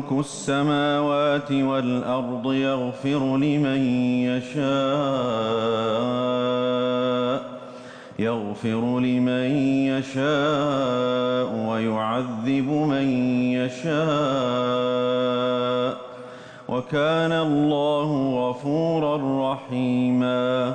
ملك السماوات والأرض يغفر لمن يشاء يغفر لمن يشاء ويعذب من يشاء وكان الله غفورا رحيما.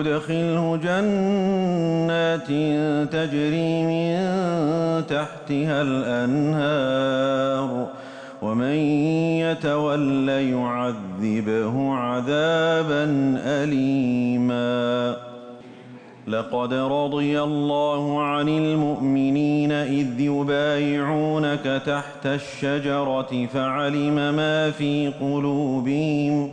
يدخله جنات تجري من تحتها الأنهار ومن يتول يعذبه عذابا أليما. لقد رضي الله عن المؤمنين إذ يبايعونك تحت الشجرة فعلم ما في قلوبهم.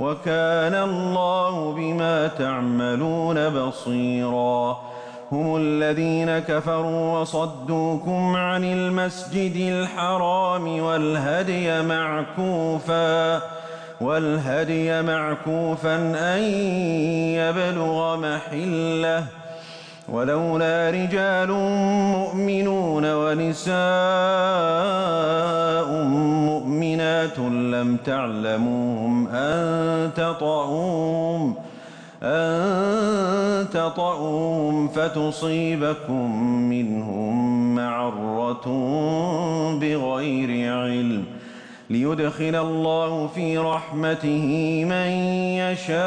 وكان الله بما تعملون بصيرا. هم الذين كفروا وصدوكم عن المسجد الحرام والهدي معكوفا والهدي معكوفا أن يبلغ محلة ولولا رجال مؤمنون ونساء مؤمنات لم تعلموهم أن تطعوهم أن فتصيبكم منهم معرة بغير علم. ليدخل الله في رحمته من يشاء.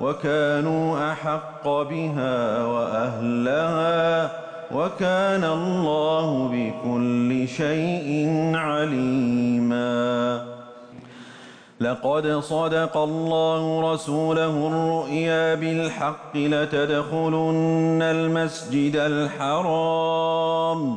وكانوا أحق بها وأهلها وكان الله بكل شيء عليماً. لقد صدق الله رسوله الرؤيا بالحق لتدخلن المسجد الحرام.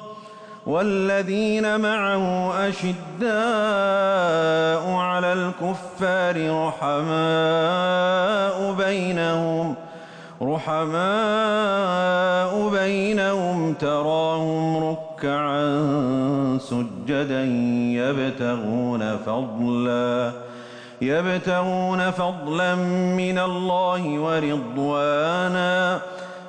والذين معه أشداء على الكفار رحماء بينهم رحماء بينهم تراهم ركعا سجدا يبتغون فضلا يبتغون فضلا من الله ورضوانا.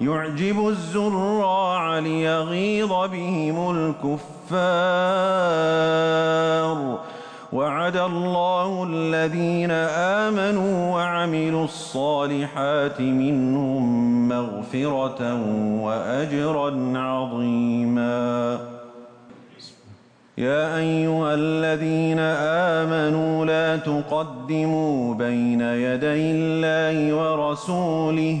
يعجب الزراع ليغيظ بهم الكفار. وعد الله الذين آمنوا وعملوا الصالحات منهم مغفرة وأجرا عظيما. يا أيها الذين آمنوا لا تقدموا بين يدي الله ورسوله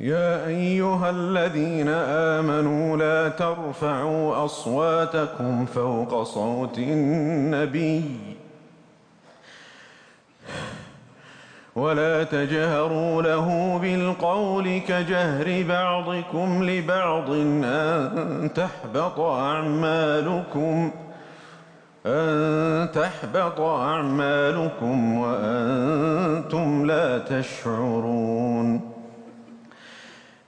يا أيها الذين آمنوا لا ترفعوا أصواتكم فوق صوت النبي ولا تجهروا له بالقول كجهر بعضكم لبعض أن تحبط أعمالكم أن تحبط أعمالكم وأنتم لا تشعرون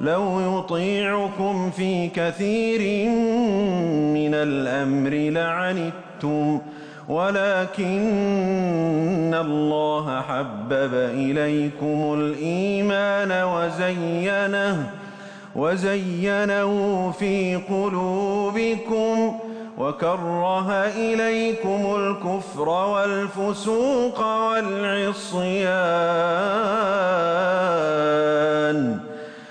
لو يطيعكم في كثير من الأمر لعنتم ولكن الله حبب إليكم الإيمان وزينه وزينه في قلوبكم وكره إليكم الكفر والفسوق والعصيان.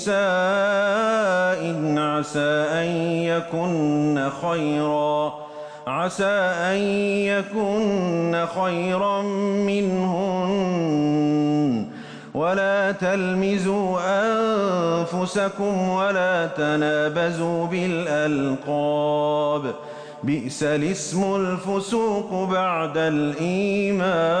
نساء عسى أن يكن خيرا عسى أن يكن خيرا منهن. ولا تلمزوا أنفسكم ولا تنابزوا بالألقاب. بئس الاسم الفسوق بعد الإيمان.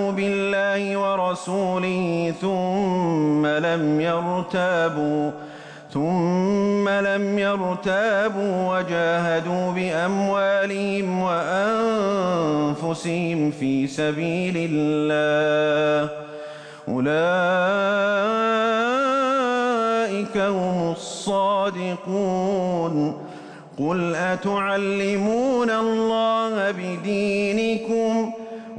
ورسوله ثم لم يرتابوا ثم لم يرتابوا وجاهدوا بأموالهم وأنفسهم في سبيل الله. أولئك هم الصادقون. قل أتعلمون الله بدينكم؟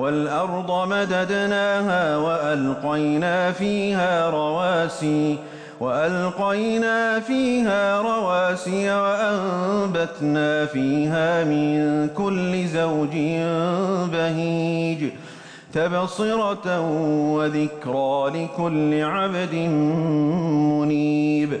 والأرض مددناها وألقينا فيها رواسي وألقينا فيها رواسي وأنبتنا فيها من كل زوج بهيج. تبصرة وذكرى لكل عبد منيب.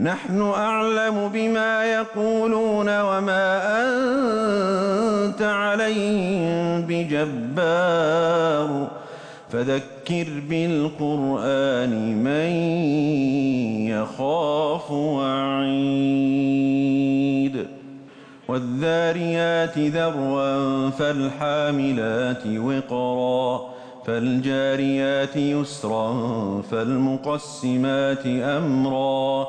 نحن أعلم بما يقولون وما أنت عليهم بجبار. فذكر بالقرآن من يخاف وعيد. والذاريات ذروا فالحاملات وقرا. فالجاريات يسرا فالمقسمات أمرا.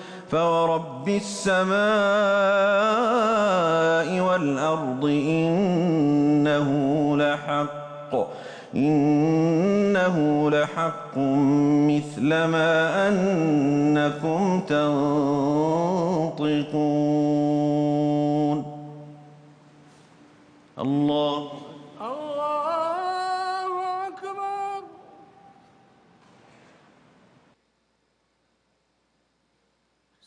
فورب السماء والأرض إنه لحق إنه لحق مثل ما أنكم تنطقون. الله